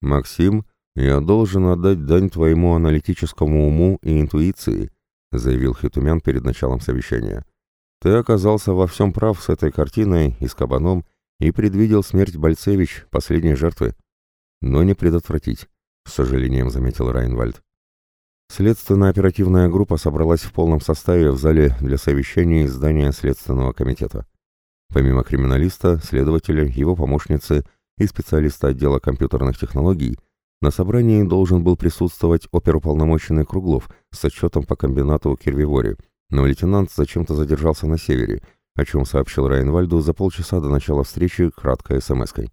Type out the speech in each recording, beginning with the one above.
«Максим, я должен отдать дань твоему аналитическому уму и интуиции», заявил Хитумян перед началом совещания. «Ты оказался во всем прав с этой картиной и с кабаном и предвидел смерть Бальцевич, последней жертвы. Но не предотвратить», — с сожалением заметил Райнвальд. Следственно-оперативная группа собралась в полном составе в зале для совещаний здания Следственного комитета. Помимо криминалиста, следователя, его помощницы и специалиста отдела компьютерных технологий, на собрании должен был присутствовать оперуполномоченный Круглов с отчетом по комбинату Кирвивори, но лейтенант зачем-то задержался на севере, о чем сообщил Райнвальду за полчаса до начала встречи краткой смс-кой.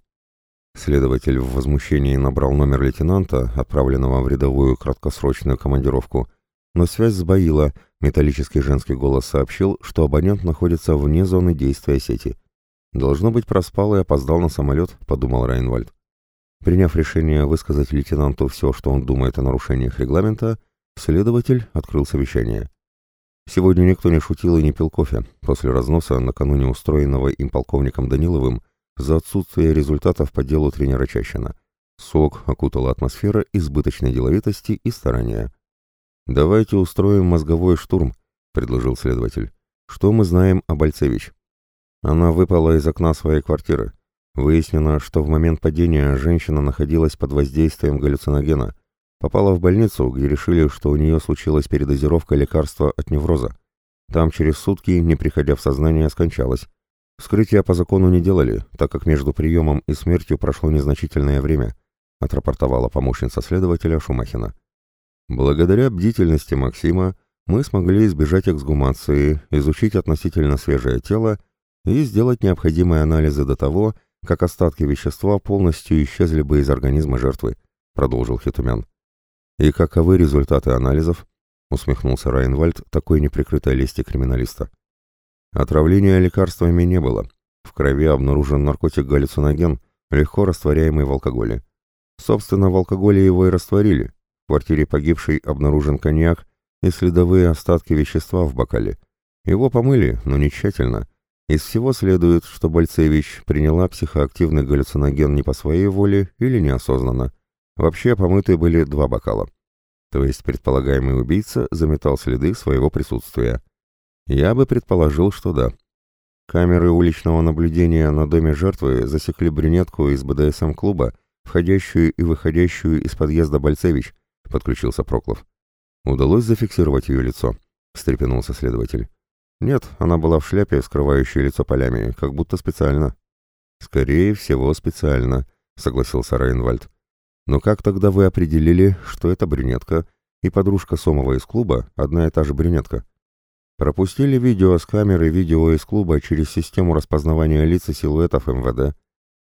Следователь в возмущении набрал номер лейтенанта, отправленного в рядовую краткосрочную командировку, но связь сбоила, металлический женский голос сообщил, что абонент находится вне зоны действия сети. «Должно быть, проспал и опоздал на самолет», — подумал Райнвальд. Приняв решение высказать лейтенанту все, что он думает о нарушениях регламента, следователь открыл совещание. Сегодня никто не шутил и не пил кофе после разноса, накануне устроенного им полковником Даниловым, за отсутствие результатов по делу тренера Чащина. Сок окутала атмосфера избыточной деловитости и старания. «Давайте устроим мозговой штурм», — предложил следователь. «Что мы знаем о Бальцевич?» Она выпала из окна своей квартиры. Выяснено, что в момент падения женщина находилась под воздействием галлюциногена. Попала в больницу, где решили, что у нее случилась передозировка лекарства от невроза. Там через сутки, не приходя в сознание, скончалась. Вскрытия по закону не делали, так как между приемом и смертью прошло незначительное время, отрапортовала помощница следователя Шумахина. Благодаря бдительности Максима мы смогли избежать эксгумации, изучить относительно свежее тело и сделать необходимые анализы до того, как остатки вещества полностью исчезли бы из организма жертвы, продолжил Хитумян. И каковы результаты анализов? усмехнулся Райнвальд такой неприкрытой лести криминалиста. Отравления лекарствами не было. В крови обнаружен наркотик-галлюциноген, легко растворяемый в алкоголе. Собственно, в алкоголе его и растворили. В квартире погибшей обнаружен коньяк и следовые остатки вещества в бокале. Его помыли, но не тщательно. Из всего следует, что Бальцевич приняла психоактивный галлюциноген не по своей воле или неосознанно. Вообще помыты были два бокала. То есть предполагаемый убийца заметал следы своего присутствия. Я бы предположил, что да. Камеры уличного наблюдения на доме жертвы засекли брюнетку из БДСМ-клуба, входящую и выходящую из подъезда Бальцевич, подключился Проклов. Удалось зафиксировать ее лицо, встрепенулся следователь. Нет, она была в шляпе, скрывающей лицо полями, как будто специально. Скорее всего, специально, согласился Рейнвальд. Но как тогда вы определили, что это брюнетка и подружка Сомова из клуба одна и та же брюнетка? Пропустили видео с камеры видео из клуба через систему распознавания лиц и силуэтов МВД.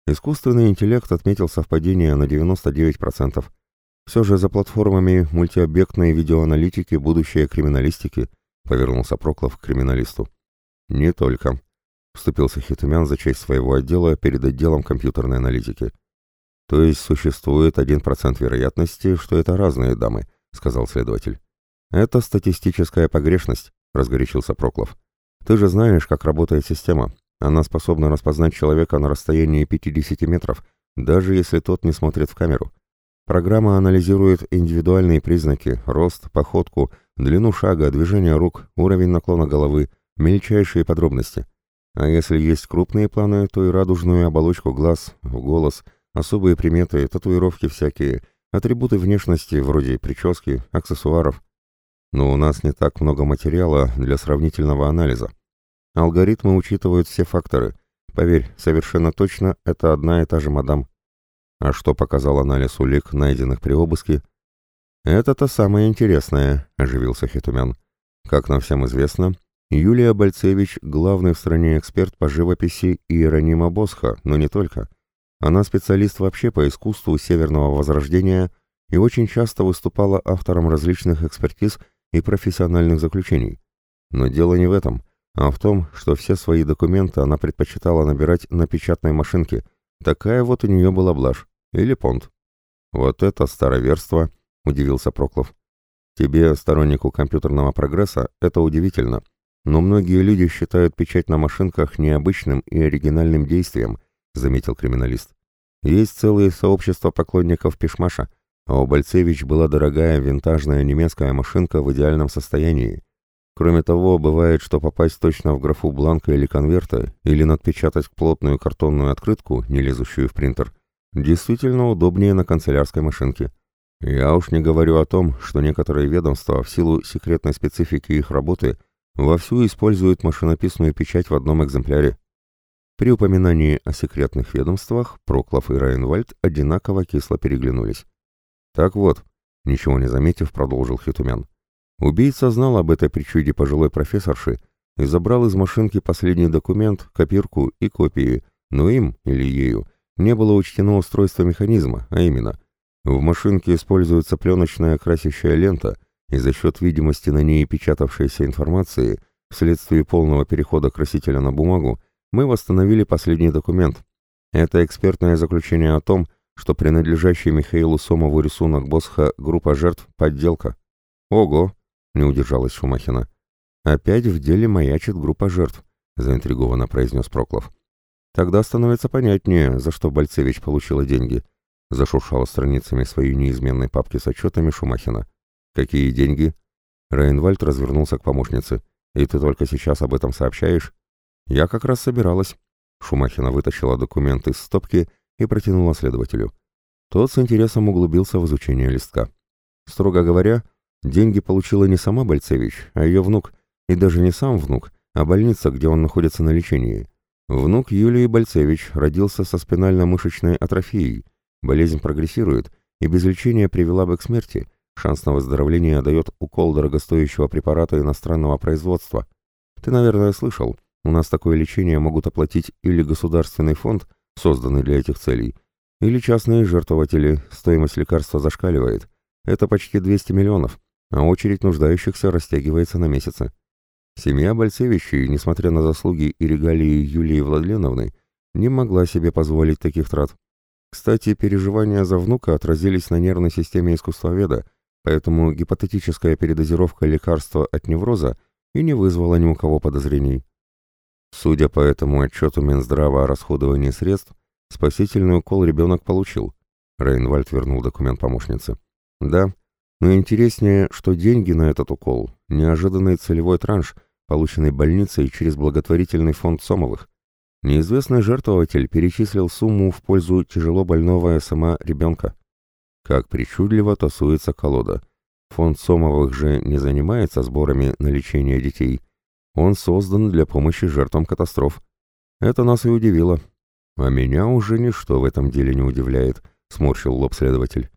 Искусственный интеллект отметил совпадение на 99%. Все же за платформами мультиобъектной видеоаналитики будущее криминалистики, повернулся Проклов к криминалисту. Не только. Вступился Хитумян за честь своего отдела перед отделом компьютерной аналитики. То есть существует 1% вероятности, что это разные дамы, сказал следователь. Это статистическая погрешность. — разгорячился Проклов. «Ты же знаешь, как работает система. Она способна распознать человека на расстоянии 50 метров, даже если тот не смотрит в камеру. Программа анализирует индивидуальные признаки, рост, походку, длину шага, движение рук, уровень наклона головы, мельчайшие подробности. А если есть крупные планы, то и радужную оболочку глаз, голос, особые приметы, татуировки всякие, атрибуты внешности вроде прически, аксессуаров но у нас не так много материала для сравнительного анализа. Алгоритмы учитывают все факторы. Поверь, совершенно точно это одна и та же мадам. А что показал анализ улик, найденных при обыске? Это-то самое интересное, оживился Хитумян. Как нам всем известно, Юлия Бальцевич – главный в стране эксперт по живописи Иеронима Босха, но не только. Она специалист вообще по искусству Северного Возрождения и очень часто выступала автором различных экспертиз и профессиональных заключений. Но дело не в этом, а в том, что все свои документы она предпочитала набирать на печатной машинке. Такая вот у нее была блажь. Или понт. «Вот это староверство!» — удивился Проклов. «Тебе, стороннику компьютерного прогресса, это удивительно. Но многие люди считают печать на машинках необычным и оригинальным действием», — заметил криминалист. Есть целые сообщества поклонников Пишмаша, а у Бальцевич была дорогая винтажная немецкая машинка в идеальном состоянии. Кроме того, бывает, что попасть точно в графу бланка или конверта, или надпечатать плотную картонную открытку, не лезущую в принтер, действительно удобнее на канцелярской машинке. Я уж не говорю о том, что некоторые ведомства в силу секретной специфики их работы вовсю используют машинописную печать в одном экземпляре. При упоминании о секретных ведомствах Проклов и Райнвальд одинаково кисло переглянулись. «Так вот», — ничего не заметив, продолжил Хитумян, Убийца знал об этой причуде пожилой профессорши и забрал из машинки последний документ, копирку и копии, но им, или ею, не было учтено устройство механизма, а именно, в машинке используется пленочная красящая лента, и за счет видимости на ней печатавшейся информации, вследствие полного перехода красителя на бумагу, мы восстановили последний документ. Это экспертное заключение о том, что принадлежащий Михаилу Сомову рисунок Босха группа жертв – подделка. Ого! — не удержалась Шумахина. «Опять в деле маячит группа жертв», — заинтригованно произнес Проклов. «Тогда становится понятнее, за что Бальцевич получила деньги», — зашуршала страницами своей неизменной папки с отчетами Шумахина. «Какие деньги?» Рейнвальд развернулся к помощнице. «И ты только сейчас об этом сообщаешь?» «Я как раз собиралась». Шумахина вытащила документ из стопки и протянула следователю. Тот с интересом углубился в изучение листка. Строго говоря, Деньги получила не сама Бальцевич, а ее внук, и даже не сам внук, а больница, где он находится на лечении. Внук Юлии Бальцевич родился со спинально-мышечной атрофией. Болезнь прогрессирует и без лечения привела бы к смерти. Шанс на выздоровление дает укол дорогостоящего препарата иностранного производства. Ты, наверное, слышал, у нас такое лечение могут оплатить или государственный фонд, созданный для этих целей, или частные жертвователи, стоимость лекарства зашкаливает. Это почти 200 миллионов а очередь нуждающихся растягивается на месяцы. Семья Бальцевичей, несмотря на заслуги и регалии Юлии Владленовны, не могла себе позволить таких трат. Кстати, переживания за внука отразились на нервной системе искусствоведа, поэтому гипотетическая передозировка лекарства от невроза и не вызвала ни у кого подозрений. Судя по этому отчету Минздрава о расходовании средств, спасительный укол ребенок получил. Рейнвальд вернул документ помощнице. Да, но интереснее, что деньги на этот укол – неожиданный целевой транш, полученный больницей через благотворительный фонд Сомовых. Неизвестный жертвователь перечислил сумму в пользу тяжело больного сама ребенка. Как причудливо тасуется колода. Фонд Сомовых же не занимается сборами на лечение детей. Он создан для помощи жертвам катастроф. Это нас и удивило. А меня уже ничто в этом деле не удивляет, сморщил лоб следователь.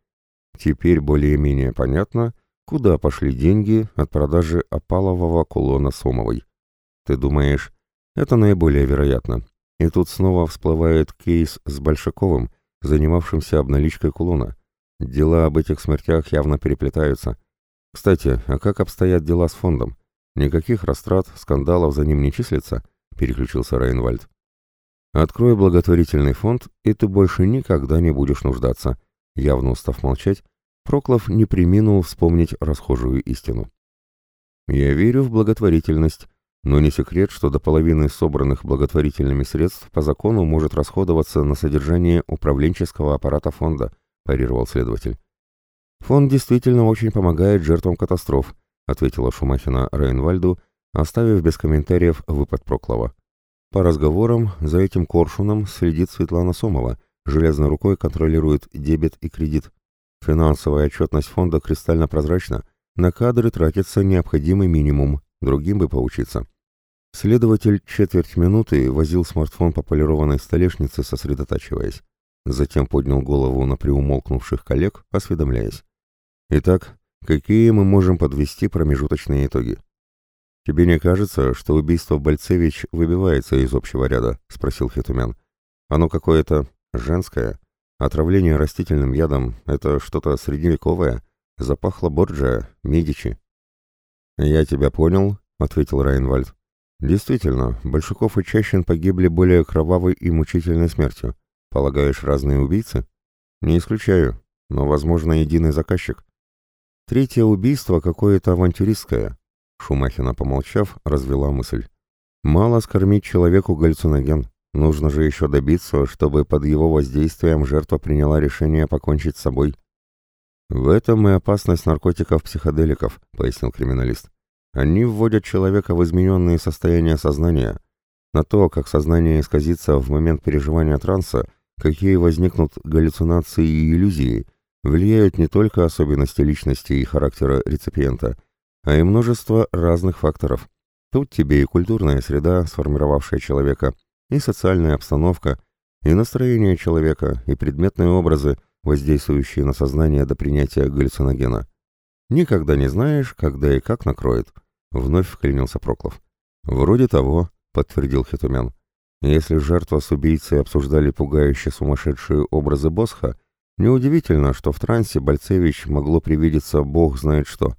Теперь более-менее понятно, куда пошли деньги от продажи опалового кулона Сомовой. Ты думаешь, это наиболее вероятно. И тут снова всплывает кейс с Большаковым, занимавшимся обналичкой кулона. Дела об этих смертях явно переплетаются. Кстати, а как обстоят дела с фондом? Никаких растрат, скандалов за ним не числится? Переключился Рейнвальд. Открой благотворительный фонд, и ты больше никогда не будешь нуждаться. Явно устав молчать, Проклов не приминул вспомнить расхожую истину. «Я верю в благотворительность, но не секрет, что до половины собранных благотворительными средств по закону может расходоваться на содержание управленческого аппарата фонда», парировал следователь. «Фонд действительно очень помогает жертвам катастроф», ответила Шумахина Рейнвальду, оставив без комментариев выпад Проклова. По разговорам за этим коршуном следит Светлана Сомова, железной рукой контролирует дебет и кредит. Финансовая отчетность фонда кристально прозрачна, на кадры тратится необходимый минимум, другим бы поучиться. Следователь четверть минуты возил смартфон по полированной столешнице, сосредотачиваясь. Затем поднял голову на приумолкнувших коллег, осведомляясь. «Итак, какие мы можем подвести промежуточные итоги?» «Тебе не кажется, что убийство Бальцевич выбивается из общего ряда?» — спросил Хитумян. «Оно какое-то женское. Отравление растительным ядом — это что-то средневековое. Запахло Борджиа, Медичи. «Я тебя понял», — ответил Райнвальд. «Действительно, Большаков и Чащин погибли более кровавой и мучительной смертью. Полагаешь, разные убийцы?» «Не исключаю, но, возможно, единый заказчик». «Третье убийство какое-то авантюристское», — Шумахина, помолчав, развела мысль. «Мало скормить человеку галлюциноген. Нужно же еще добиться, чтобы под его воздействием жертва приняла решение покончить с собой. «В этом и опасность наркотиков-психоделиков», — пояснил криминалист. «Они вводят человека в измененные состояния сознания. На то, как сознание исказится в момент переживания транса, какие возникнут галлюцинации и иллюзии, влияют не только особенности личности и характера реципиента, а и множество разных факторов. Тут тебе и культурная среда, сформировавшая человека, и социальная обстановка, и настроение человека, и предметные образы, воздействующие на сознание до принятия галлюциногена. Никогда не знаешь, когда и как накроет. Вновь вклинился Проклов. Вроде того, подтвердил Хитумян. Если жертва с убийцей обсуждали пугающие сумасшедшие образы Босха, неудивительно, что в трансе Бальцевич могло привидеться бог знает что.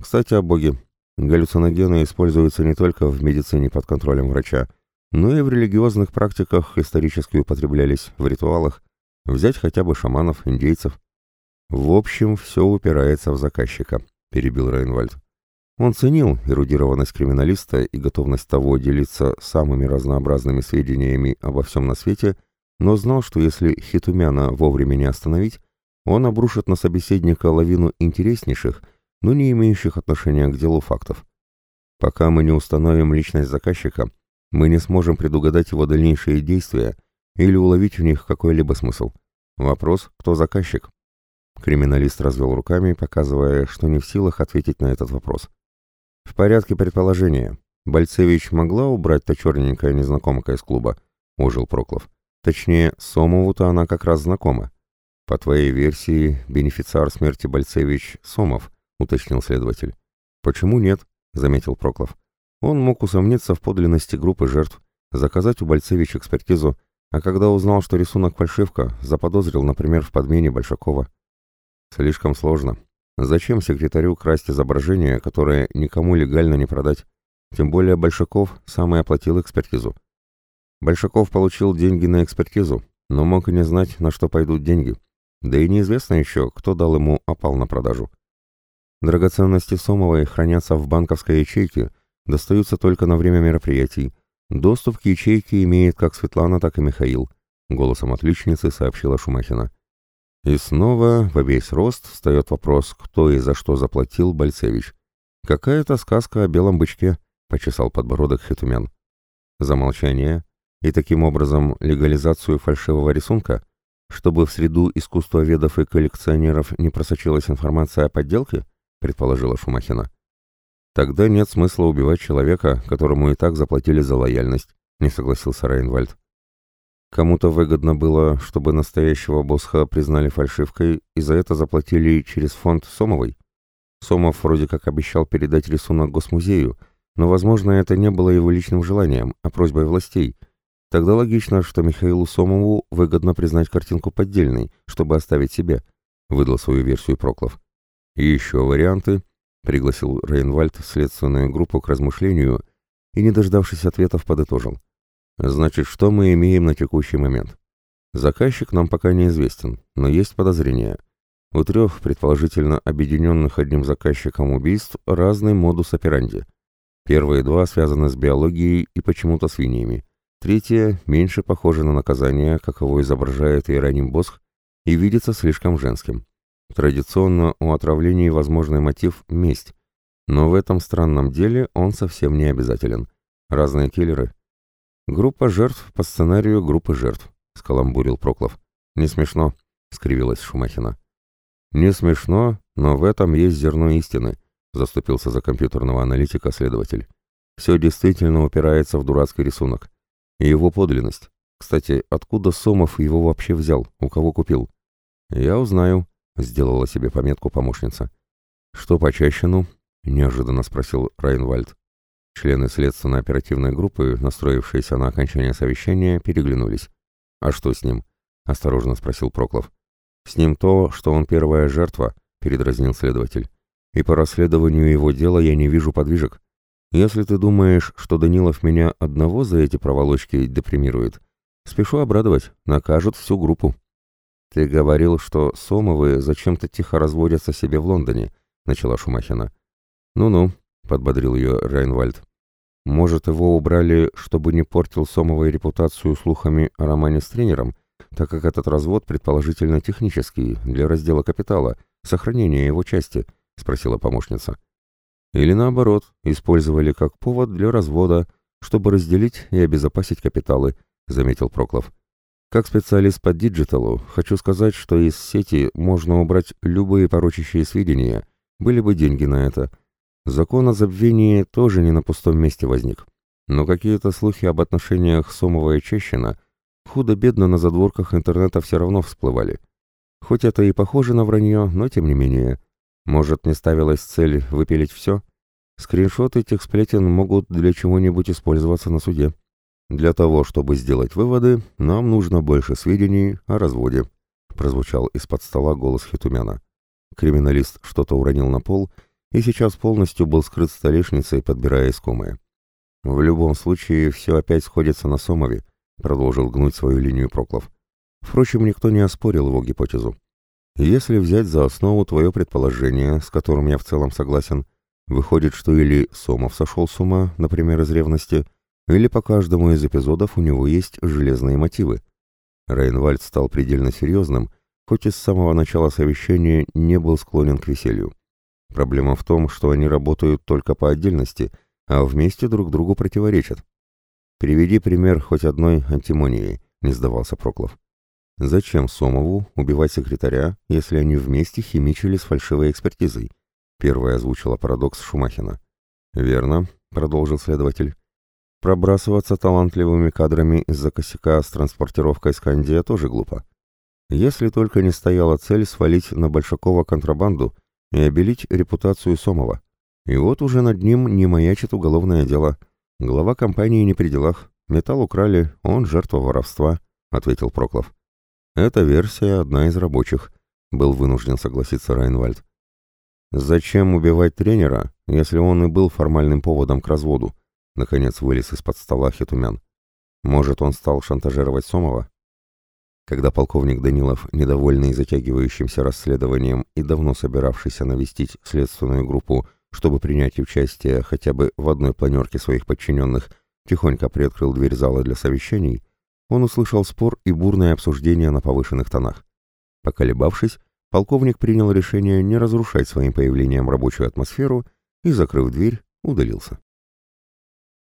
Кстати, о боге. Галлюциногены используются не только в медицине под контролем врача, но и в религиозных практиках исторически употреблялись, в ритуалах, Взять хотя бы шаманов, индейцев. В общем, все упирается в заказчика, перебил Рейнвальд. Он ценил эрудированность криминалиста и готовность того делиться самыми разнообразными сведениями обо всем на свете, но знал, что если Хитумяна вовремя не остановить, он обрушит на собеседника лавину интереснейших, но не имеющих отношения к делу фактов. Пока мы не установим личность заказчика, мы не сможем предугадать его дальнейшие действия или уловить в них какой-либо смысл. Вопрос, кто заказчик? Криминалист развел руками, показывая, что не в силах ответить на этот вопрос. В порядке предположения. Бальцевич могла убрать та черненькая незнакомка из клуба? Ожил Проклов. Точнее, Сомову-то она как раз знакома. По твоей версии, бенефициар смерти Бальцевич Сомов, уточнил следователь. Почему нет? заметил Проклов. Он мог усомниться в подлинности группы жертв, заказать у Бальцевич экспертизу, а когда узнал, что рисунок фальшивка, заподозрил, например, в подмене Большакова. Слишком сложно. Зачем секретарю красть изображение, которое никому легально не продать? Тем более Большаков сам и оплатил экспертизу. Большаков получил деньги на экспертизу, но мог и не знать, на что пойдут деньги. Да и неизвестно еще, кто дал ему опал на продажу. Драгоценности Сомовой хранятся в банковской ячейке, достаются только на время мероприятий, Доступ к ячейке имеет как Светлана, так и Михаил, голосом отличницы сообщила Шумахина. И снова во весь рост встает вопрос, кто и за что заплатил Бальцевич. Какая-то сказка о белом бычке, почесал подбородок Хитумян. Замолчание и таким образом легализацию фальшивого рисунка, чтобы в среду искусствоведов и коллекционеров не просочилась информация о подделке, предположила Шумахина. Тогда нет смысла убивать человека, которому и так заплатили за лояльность, не согласился Рейнвальд. Кому-то выгодно было, чтобы настоящего Босха признали фальшивкой и за это заплатили через фонд Сомовой. Сомов вроде как обещал передать рисунок Госмузею, но, возможно, это не было его личным желанием, а просьбой властей. Тогда логично, что Михаилу Сомову выгодно признать картинку поддельной, чтобы оставить себе, выдал свою версию Проклов. И еще варианты Пригласил Рейнвальд следственную группу к размышлению и, не дождавшись ответов, подытожил. Значит, что мы имеем на текущий момент? Заказчик нам пока неизвестен, но есть подозрения. У трех, предположительно объединенных одним заказчиком убийств, разный модус операнди. Первые два связаны с биологией и почему-то свиньями. Третье меньше похоже на наказание, каково изображает Иероним Босх, и видится слишком женским. Традиционно у отравлений возможный мотив – месть, но в этом странном деле он совсем не обязателен. Разные киллеры. Группа жертв по сценарию группы жертв, скаламбурил Проклов. Не смешно, скривилась Шумахина. Не смешно, но в этом есть зерно истины, заступился за компьютерного аналитика следователь. Все действительно упирается в дурацкий рисунок. И его подлинность. Кстати, откуда Сомов его вообще взял, у кого купил? Я узнаю, — сделала себе пометку помощница. «Что по Чащину?» — неожиданно спросил Райнвальд. Члены следственно-оперативной группы, настроившиеся на окончание совещания, переглянулись. «А что с ним?» — осторожно спросил Проклов. «С ним то, что он первая жертва», — передразнил следователь. «И по расследованию его дела я не вижу подвижек. Если ты думаешь, что Данилов меня одного за эти проволочки депримирует, спешу обрадовать, накажут всю группу». «Ты говорил, что Сомовы зачем-то тихо разводятся себе в Лондоне», — начала Шумахина. «Ну-ну», — подбодрил ее Рейнвальд. Может, его убрали, чтобы не портил Сомовой репутацию слухами о романе с тренером, так как этот развод предположительно технический, для раздела капитала, сохранения его части, спросила помощница. Или наоборот, использовали как повод для развода, чтобы разделить и обезопасить капиталы, заметил Проклов. Как специалист по диджиталу, хочу сказать, что из сети можно убрать любые порочащие сведения, были бы деньги на это. Закон о забвении тоже не на пустом месте возник. Но какие-то слухи об отношениях Сомова и Чещина худо-бедно на задворках интернета все равно всплывали. Хоть это и похоже на вранье, но тем не менее. Может, не ставилась цель выпилить все? Скриншоты этих сплетен могут для чего-нибудь использоваться на суде. Для того, чтобы сделать выводы, нам нужно больше сведений о разводе, прозвучал из-под стола голос Хитумяна. Криминалист что-то уронил на пол и сейчас полностью был скрыт столешницей, подбирая искомое. В любом случае, все опять сходится на Сомове, продолжил гнуть свою линию Проклов. Впрочем, никто не оспорил его гипотезу. Если взять за основу твое предположение, с которым я в целом согласен, выходит, что или Сомов сошел с ума, например, из ревности, или по каждому из эпизодов у него есть железные мотивы. Рейнвальд стал предельно серьезным, хоть и с самого начала совещания не был склонен к веселью. Проблема в том, что они работают только по отдельности, а вместе друг другу противоречат. «Приведи пример хоть одной антимонии», — не сдавался Проклов. «Зачем Сомову убивать секретаря, если они вместе химичили с фальшивой экспертизой?» Первая озвучила парадокс Шумахина. «Верно», — продолжил следователь. Пробрасываться талантливыми кадрами из-за косяка с транспортировкой Скандия тоже глупо. Если только не стояла цель свалить на Большакова контрабанду и обелить репутацию Сомова. И вот уже над ним не маячит уголовное дело. Глава компании не при делах. Металл украли, он жертва воровства, ответил Проклов. Эта версия одна из рабочих, был вынужден согласиться Райнвальд. Зачем убивать тренера, если он и был формальным поводом к разводу? Наконец вылез из-под стола Хитумян. Может, он стал шантажировать Сомова? Когда полковник Данилов, недовольный затягивающимся расследованием и давно собиравшийся навестить следственную группу, чтобы принять участие хотя бы в одной планерке своих подчиненных, тихонько приоткрыл дверь зала для совещаний, он услышал спор и бурное обсуждение на повышенных тонах. Поколебавшись, полковник принял решение не разрушать своим появлением рабочую атмосферу и, закрыв дверь, удалился.